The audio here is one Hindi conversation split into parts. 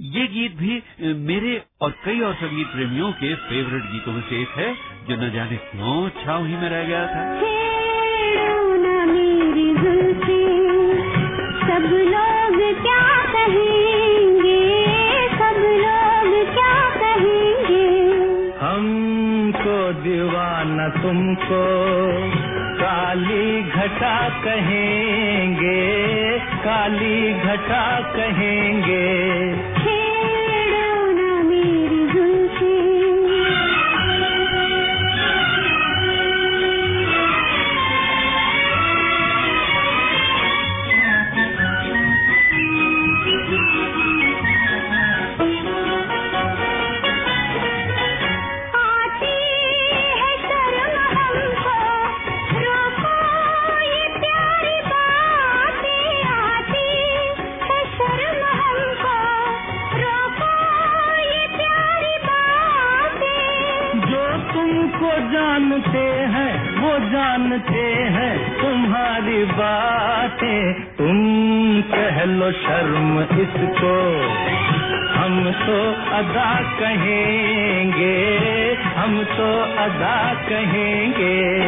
ये गीत भी मेरे और कई और संगीत प्रेमियों के फेवरेट गीतों में से एक है जो न जाने क्यों छाव ही में रह गया था। मेरी सब लोग क्या कहेंगे? सब लोग क्या कहेंगे? हमको दीवाना तुमको काली घटा कहेंगे काली घटा कहेंगे। जानते हैं तुम्हारी बातें। तुम कह लो शर्म इसको। हम तो अदा कहेंगे, हम तो अदा कहेंगे।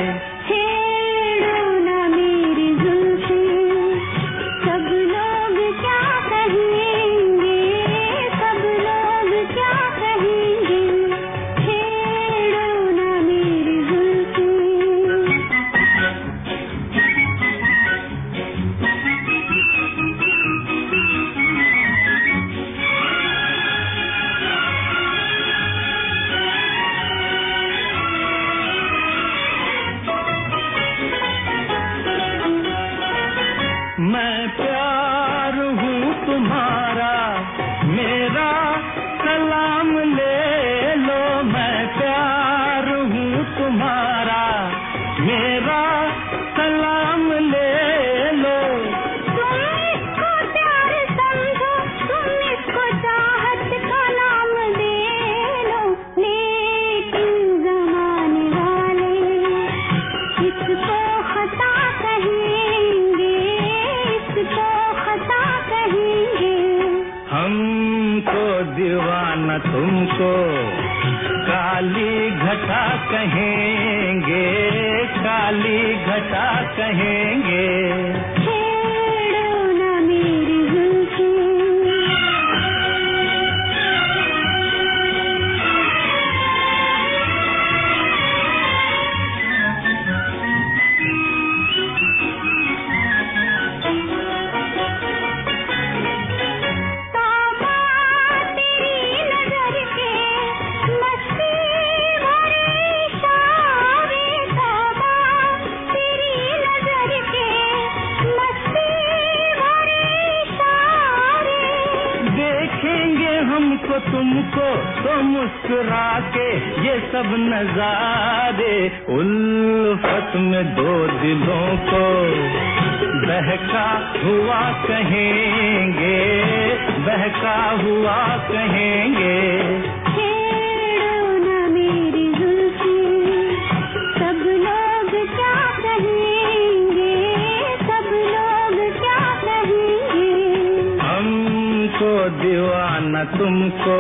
दीवाना तुमको।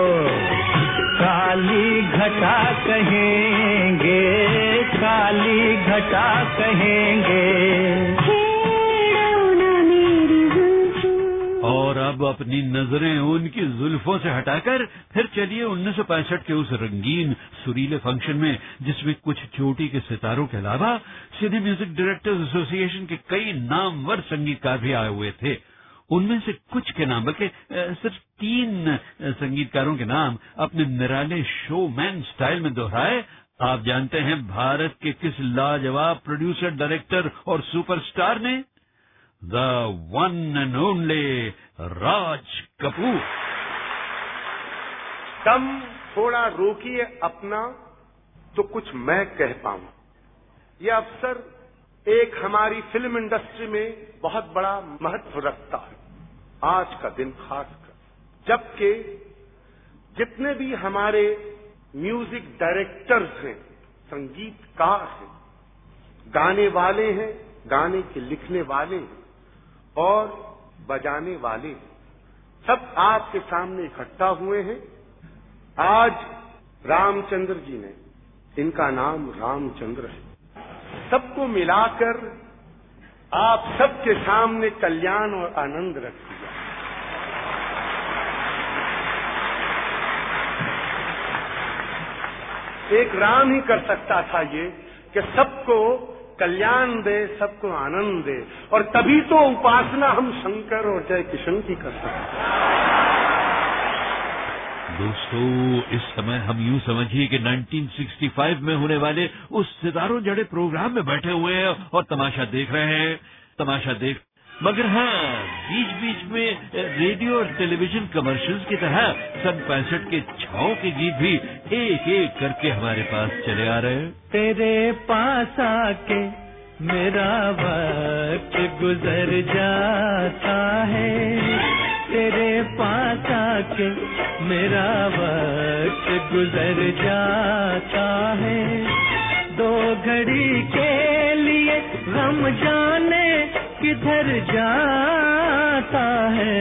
काली घटा कहेंगे काली घटा कहेंगे। और अब अपनी नज़रें उनकी जुल्फों से हटाकर फिर चलिए उन्नीस सौ पैंसठ के उस रंगीन सुरीले फ़ंक्शन में जिसमें कुछ चोटी के सितारों के अलावा सिने म्यूज़िक डायरेक्टर्स एसोसिएशन के कई नामवर संगीतकार भी आए हुए थे। उनमें से कुछ के नाम, बल्कि सिर्फ़ तीन संगीतकारों के नाम अपने निराले शोमैन स्टाइल में दोहराए। आप जानते हैं भारत के किस लाजवाब प्रोड्यूसर, डायरेक्टर और सुपरस्टार ने? The one and only Raj Kapoor. तम थोड़ा रोकिए अपना तो कुछ मैं कह पाऊँ। यह अवसर एक हमारी फ़िल्म इंडस्ट्री में बहुत बड़ा महत्व रखता है। आज का दिन खास कर जबकि जितने भी हमारे म्यूज़िक डायरेक्टर्स हैं, संगीतकार हैं, गाने वाले हैं, गाने के लिखने वाले हैं, और बजाने वाले हैं, सब आपके सामने इकट्ठा हुए हैं। आज रामचंद्र जी ने, इनका नाम रामचंद्र है। सबको मिलाकर आप सबके सामने कल्याण और आनंद रख दिया एक राम ही कर सकता था ये कि सबको कल्याण दे, सबको आनंद दे। और तभी तो उपासना हम शंकर और जय किशन की कर सकते हैं। दोस्तों, इस समय हम यूँ समझिए कि 1965 में होने वाले उस सितारों जड़े प्रोग्राम में बैठे हुए हैं और तमाशा देख रहे हैं। तमाशा देख, मगर हाँ बीच बीच में रेडियो और टेलीविज़न कमर्शियल्स की तरह सन पैंसठ के छाओ के गीत भी एक एक करके हमारे पास चले आ रहे हैं। तेरे पास आके मेरा वक्त गुजर जाता है। तेरे पास आके मेरा वक्त गुजर जाता है। दो घड़ी के लिए गम जाने किधर जाता है।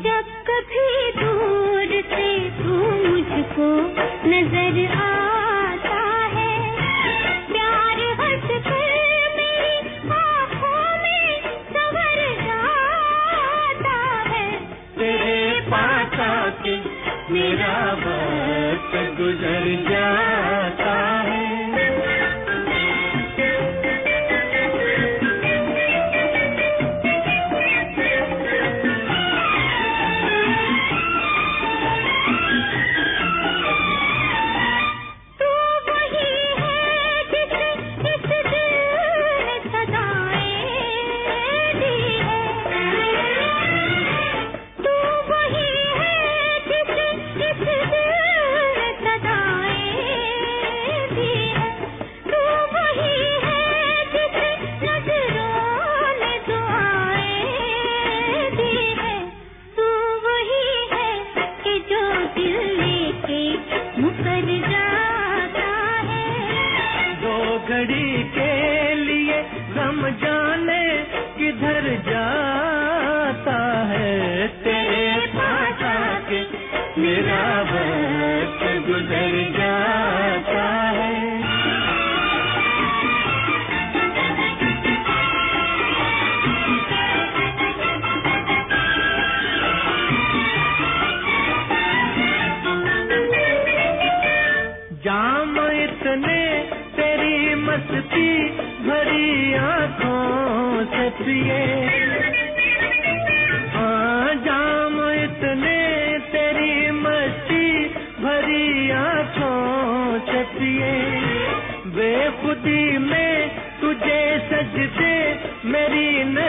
जब कभी दूर से तू मुझको नज़र आता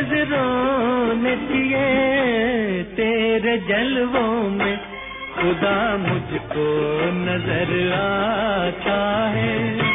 नज़रों ने किए तेरे जलवों में। खुदा मुझको नज़र आता है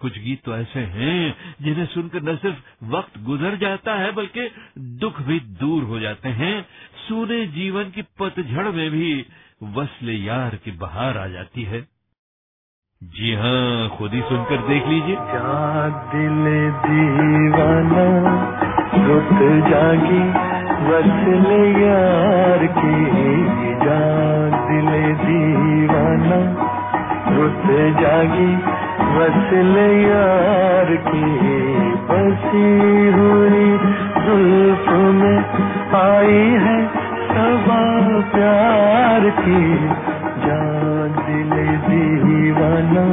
कुछ गीत तो ऐसे हैं जिन्हें सुनकर न सिर्फ़ वक्त गुजर जाता है, बल्कि दुख भी दूर हो जाते हैं। सूने जीवन की पतझड़ में भी वसले यार की बहार आ जाती है। जी हाँ खुद ही सुनकर देख लीजिए। दिल दीवाना रुत जागी वसल यार की। जा दिल दीवाना रुत जागी वसल यार की बसी हुई जुल्फ में आई है सबा प्यार की, जान दिल दीवाना।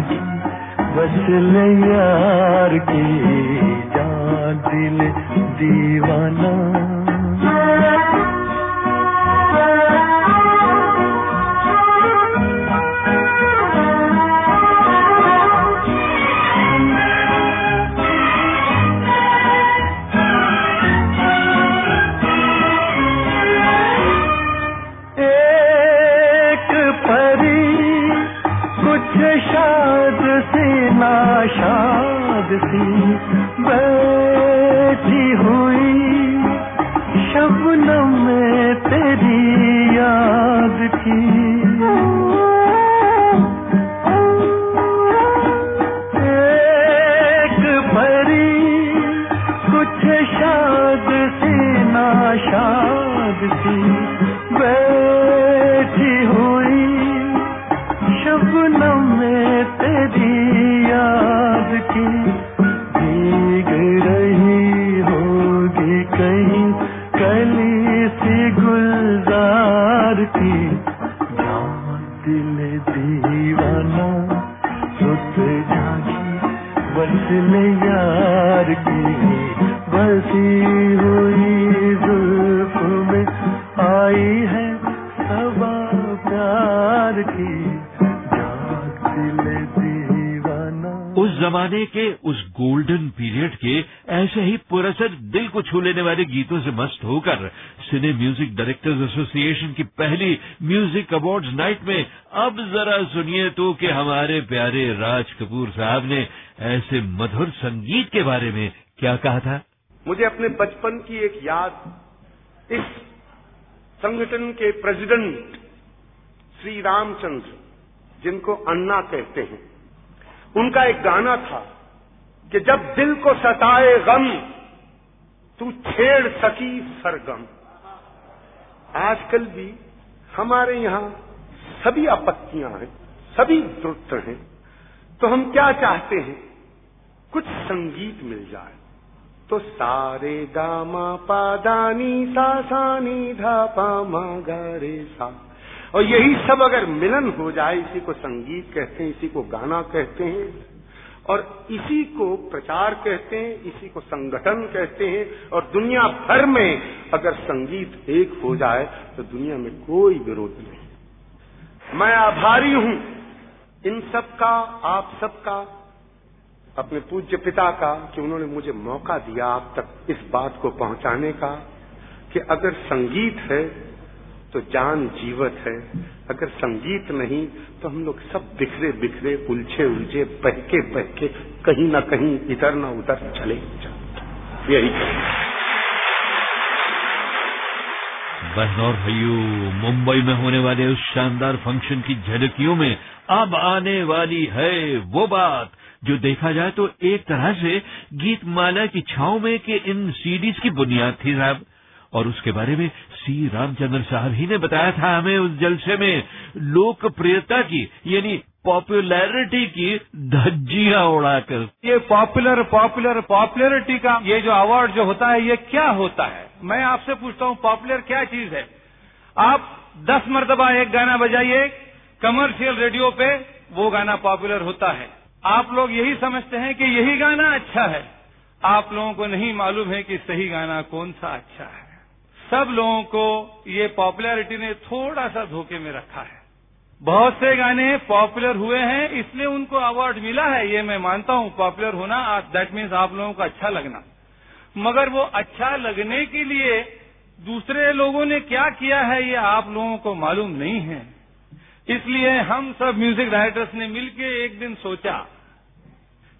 जागी। ले यार की जा दिल दीवाना। नाशाद सी बैठी हुई शबनम में तेरी याद की। एक परी कुछ शाद सी नाशाद सी। गीतों से मस्त होकर सिने म्यूज़िक डायरेक्टर्स एसोसिएशन की पहली म्यूज़िक अवार्ड्स नाइट में अब जरा सुनिए तो कि हमारे प्यारे राज कपूर साहब ने ऐसे मधुर संगीत के बारे में क्या कहा था? मुझे अपने बचपन की एक याद, इस संगठन के प्रेसिडेंट श्री रामचंद्र, जिनको अन्ना कहते हैं। उनका एक गाना था कि जब दिल को सताए गम तू छेड़ सकी सरगम। आजकल भी हमारे यहाँ सभी आपत्तियाँ हैं, सभी दुरुस्त हैं। तो हम क्या चाहते हैं? कुछ संगीत मिल जाए। तो सारे गामा पादानी सा सानी, धा पा मा गा सा। और यही सब अगर मिलन हो जाए, इसी को संगीत कहते हैं, इसी को गाना कहते हैं और इसी को प्रचार कहते हैं, इसी को संगठन कहते हैं, और दुनिया भर में अगर संगीत एक हो जाए तो दुनिया में कोई विरोध नहीं। मैं आभारी हूँ, इन सब का आप सबका, अपने पूज्य पिता का, कि उन्होंने मुझे मौका दिया आप तक इस बात को पहुँचाने का, कि अगर संगीत है तो जान जीवत है अगर संगीत नहीं तो हम लोग सब बिखरे बिखरे, उलझे उलझे, बहके बहके, कहीं ना कहीं इधर ना उधर चले जाते यही बहनों और भाइयों मुंबई में होने वाले उस शानदार फ़ंक्शन की झलकियों में अब आने वाली है वो बात। जो देखा जाए तो एक तरह से गीत माला की छाव में के इन सीडीज की बुनियाद थी साहब। और उसके बारे में सी रामचंद्र साहब ही ने बताया था हमें उस जलसे में लोकप्रियता की, यानी पॉपुलैरिटी की धज्जियाँ उड़ाकर। ये पॉपुलर पॉपुलर पॉपुलरिटी का ये जो अवार्ड जो होता है, ये क्या होता है? मैं आपसे पूछता हूँ पॉपुलर क्या चीज़ है? आप दस मरतबा एक गाना बजाइए कमर्शियल रेडियो पे वो गाना पॉपुलर होता है। आप लोग यही समझते हैं कि यही गाना अच्छा है। आप लोगों को नहीं मालूम है कि सही गाना कौन सा अच्छा है। सब लोगों को ये पॉपुलैरिटी ने थोड़ा सा धोखे में रखा है। बहुत से गाने पॉपुलर हुए हैं, इसलिए उनको अवार्ड मिला है, ये मैं मानता हूँ, पॉपुलर होना दैट मीन्स आप लोगों को अच्छा लगना। मगर वो अच्छा लगने के लिए दूसरे लोगों ने क्या किया है, ये आप लोगों को मालूम नहीं है। इसलिए हम सब म्यूज़िक डायरेक्टर्स ने मिलकर एक दिन सोचा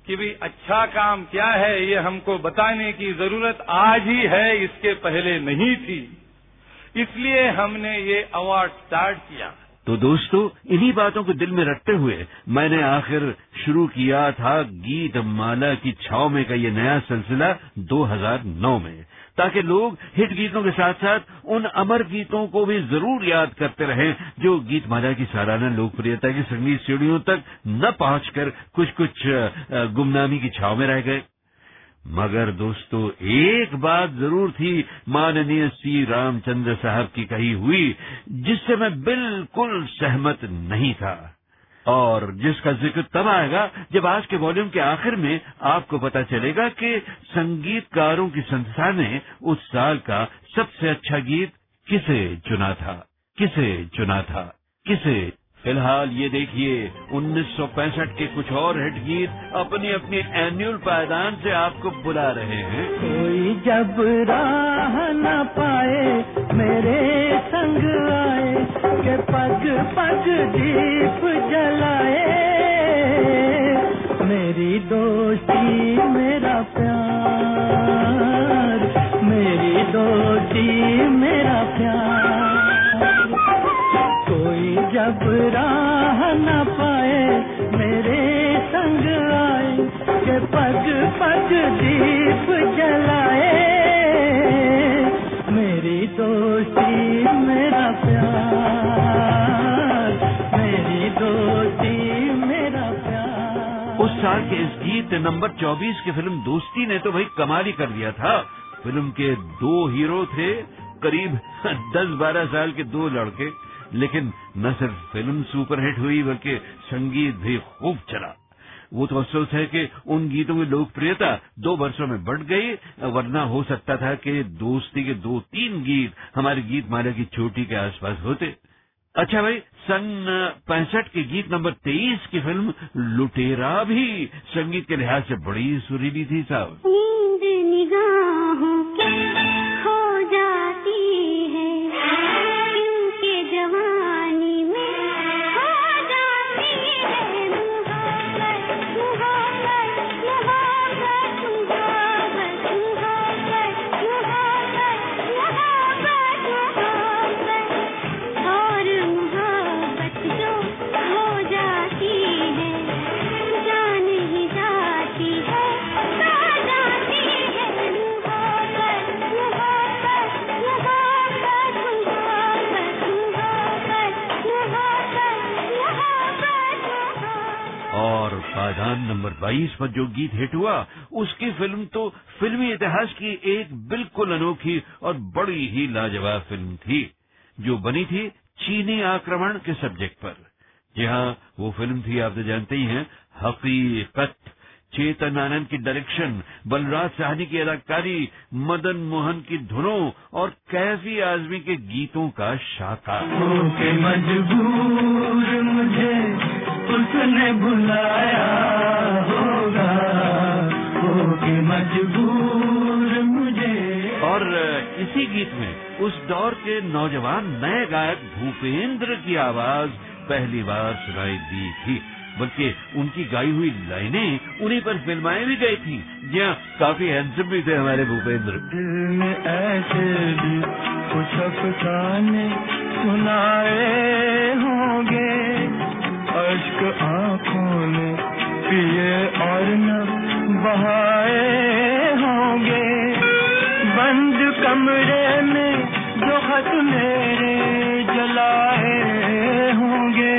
कि भाई अच्छा काम क्या है, ये हमको बताने की ज़रूरत आज ही है, इसके पहले नहीं थी। इसलिए हमने ये अवार्ड स्टार्ट किया। तो दोस्तों, इन्हीं बातों को दिल में रखते हुए मैंने आखिर शुरू किया था गीत माला की छाव में का ये नया सिलसिला 2009 में। ताकि लोग हिट गीतों के साथ साथ उन अमर गीतों को भी ज़रूर याद करते रहें, जो गीत माला की सालाना लोकप्रियता की संगीत सीढ़ियों तक न पहुंचकर कुछ कुछ गुमनामी की छाव में रह गए। मगर दोस्तों, एक बात ज़रूर थी, माननीय सी रामचंद्र साहब की कही हुई, जिससे मैं बिल्कुल सहमत नहीं था। और जिसका ज़िक्र तब आएगा जब आज के वॉल्यूम के आखिर में आपको पता चलेगा कि संगीतकारों की संस्था ने उस साल का सबसे अच्छा गीत किसे चुना था? किसे चुना था? किसे? फ़िलहाल ये देखिए 1965 के कुछ और हिट गीत अपनी अपनी एनुअल पायदान से आपको बुला रहे हैं। कोई जब पग दीप जलाए। मेरी दोस्ती, मेरा प्यार। मेरी दोस्ती, मेरा प्यार। कोई जब राह न पाए, मेरे संग आए, के पग पग दीप जलाए। मेरी दोस्ती, मेरा साल के इस गीत नंबर 24 की फ़िल्म दोस्ती ने तो भाई कमाल ही कर दिया था। फ़िल्म के दो हीरो थे, करीब 10-12 साल के दो लड़के। लेकिन न सिर्फ़ फ़िल्म सुपरहिट हुई, बल्कि संगीत भी खूब चला। वो तो अफसोस है कि उन गीतों की लोकप्रियता दो वर्षों में बढ़ गई, वरना हो सकता था कि दोस्ती के दो तीन गीत हमारे गीत माला की चोटी के आसपास होते। अच्छा भाई, सन पैंसठ के गीत नंबर तेईस की फ़िल्म लुटेरा भी संगीत के लिहाज से बड़ी सुरीली थी साहब। पायदान नंबर 22 पर जो गीत हिट हुआ, उसकी फ़िल्म तो फिल्मी इतिहास की एक बिल्कुल अनोखी और बड़ी ही लाजवाब फ़िल्म थी, जो बनी थी चीनी आक्रमण के सब्जेक्ट पर। जी हाँ वो फ़िल्म थी, आप तो जानते ही हैं, हकीकत। चेतन आनंद की डायरेक्शन, बलराज साहनी की अदाकारी, मदन मोहन की धुनों और कैफी आजमी के गीतों का शाखा उसने बुलाया होगा होके मजबूर मुझे। और इसी गीत में उस दौर के नौजवान नए गायक भूपेंद्र की आवाज़ पहली बार सुनाई दी थी बल्कि उनकी गाई हुई लाइनें उन्हीं पर फिल्माई भी गई थी। जी हाँ काफ़ी हैंडसम भी थे हमारे भूपेंद्र। दिल में ऐसे भी कुछ अफसाने सुनाए होंगे। अश्क आँखों ने पिए और न बहाए होंगे। बंद कमरे में जो खत मेरे जलाए होंगे।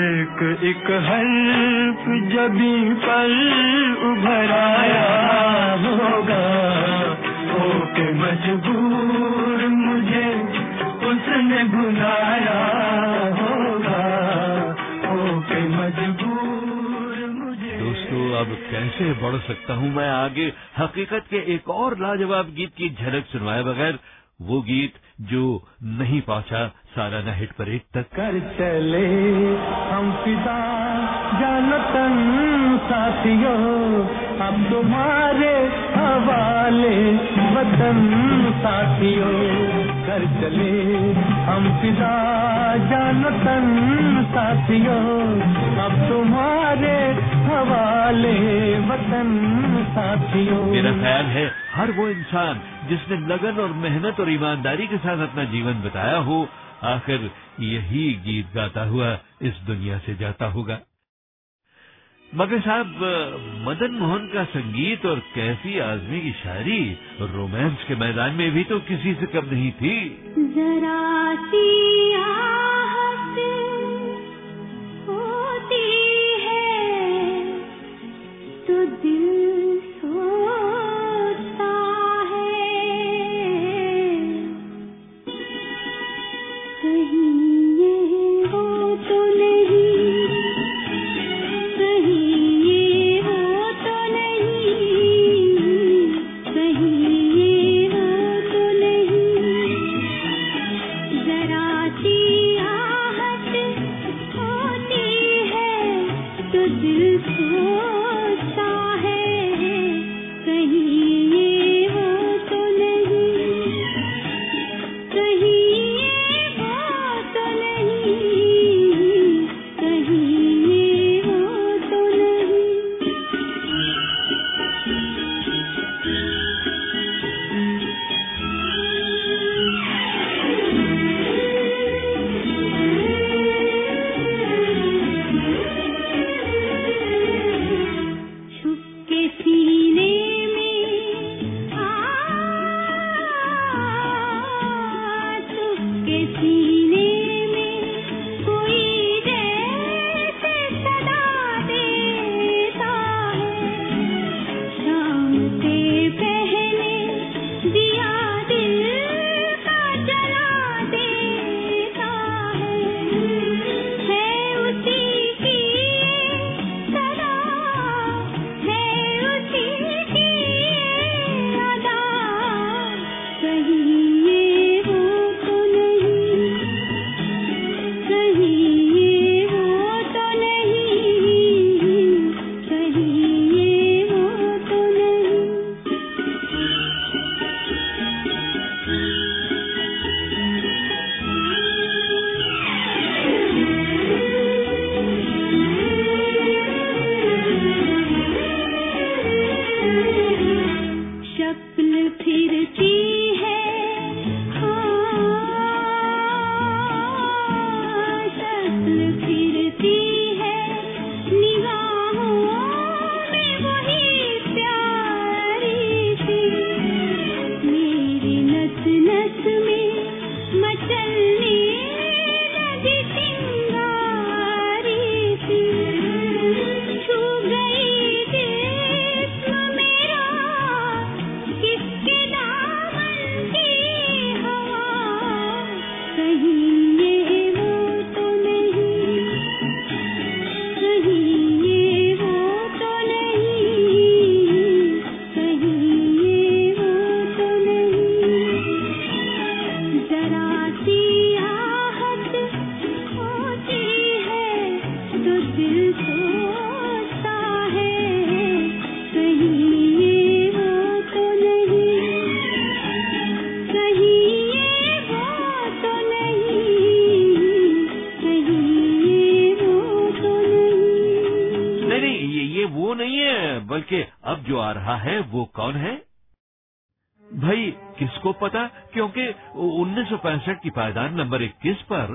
एक एक हल्फ जबी पर उभर आया होगा होके मजबूर मुझे उसने बुलाया होगा दोस्तों अब कैसे बढ़ सकता हूँ मैं आगे? हकीकत के एक और लाजवाब गीत की झलक सुनवाए बगैर वो गीत जो नहीं पहुँचा सालाना हिट परेड तक। कर चले हम पिता जानतन साथियों अब तुम्हारे हवाले, वतन साथियों, कर चले हम पिता जानतन साथियों, अब तुम्हारे हवाले, वतन साथियों। मेरा ख्याल है, हर वो इंसान जिसने लगन और मेहनत और ईमानदारी के साथ अपना जीवन बताया हो, आखिर यही गीत गाता हुआ इस दुनिया से जाता होगा। मगर साहब, मदन मोहन का संगीत और कैफी आजमी की शायरी रोमांस के मैदान में भी तो किसी से कम नहीं थी। जरा सी होती है तो दिल रहा है, वो कौन है? भाई, किसको पता? क्योंकि उन्नीस सौ पैंसठ की पायदान नंबर 21 पर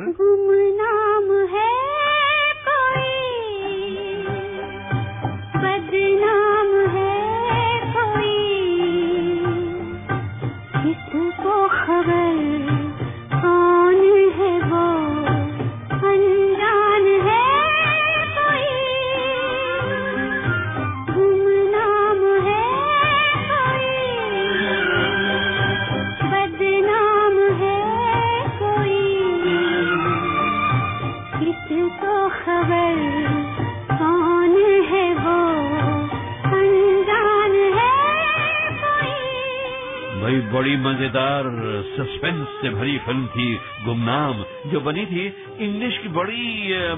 से भरी फ़िल्म थी गुमनाम, जो बनी थी इंग्लिश की बड़ी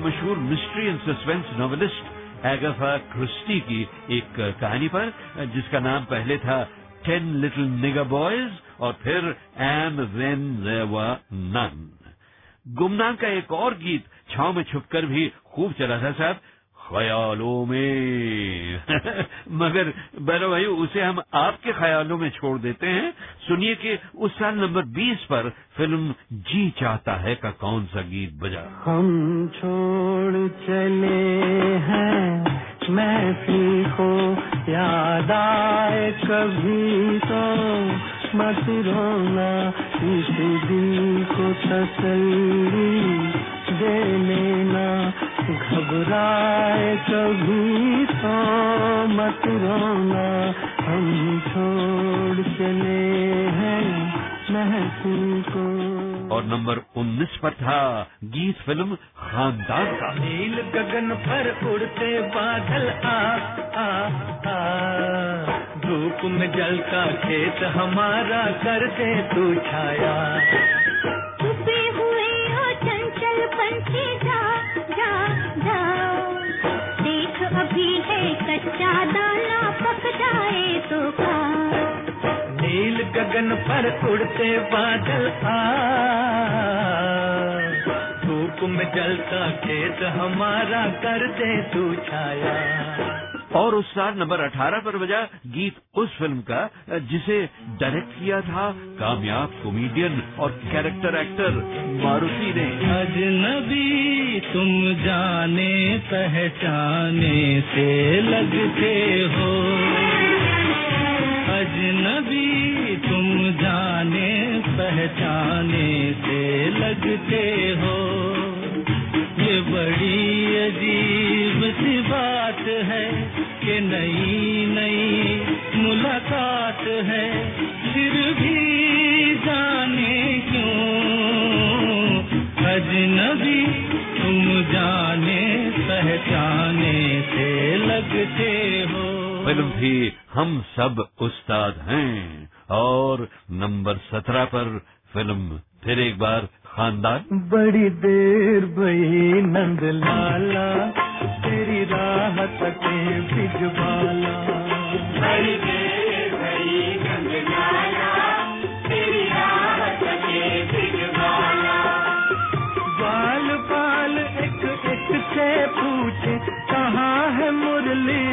मशहूर mystery and suspense novelist Agatha Christie की एक कहानी पर जिसका नाम पहले था टेन लिटिल निगा बॉयज़ और फिर एंड देन नन गुमनाम का एक और गीत छाव में छुपकर भी खूब चला था साहब। ख्यालों में। मगर बैरो भाई, उसे हम आपके ख्यालों में छोड़ देते हैं। सुनिए कि उस साल नंबर 20 पर फ़िल्म जी चाहता है का कौन सा गीत बजा? हम छोड़ चले हैं महफिल को याद आए कभी तो। मत रोना इस दिल को तसल्ली दे लेना घबराए कभी तो मत रोना। हम छोड़ चले हैं महफिल को। और नंबर 19 पर था गीत फ़िल्म खानदान का। नील गगन पर उड़ते बादल आ आ आ। धूप में जलता खेत हमारा कर दे तू छाया। छुपे हुए हो चंचल पंछी जा जा। अभी है, कच्चा दाना पक जाए तो खा। नील गगन पर उड़ते बादल आ। धूप में जलता खेत हमारा कर दे तू छाया। और उस साल नंबर 18 पर बजा गीत उस फ़िल्म का, जिसे डायरेक्ट किया था कामयाब कॉमेडियन और कैरेक्टर एक्टर मारुति ने। अजनबी, तुम जाने पहचाने से लगते हो। अजनबी, तुम जाने पहचाने से लगते हो। ये बड़ी अजीब सी बात है कि नई नई मुलाकात है फिर भी जाने क्यों? अजनबी तुम जाने पहचाने से लगते हो। फिर भी हम सब उस्ताद हैं और नंबर 17 पर फ़िल्म फिर एक बार खानदान। बड़ी देर भई नंद लाला राह तके बिजवाला बाल बाल एक एक से पूछे कहाँ है मुरली?